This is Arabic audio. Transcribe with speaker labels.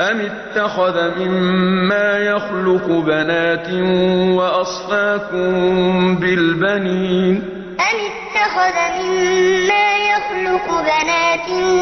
Speaker 1: أَمِ اتَّخَذَ مِمَّا يَخْلُقُ بَنَاتٍ وَأَصْفَاكُم بِالْبَنِينَ أَمِ اتَّخَذَ مِمَّا يَخْلُقُ بَنَاتٍ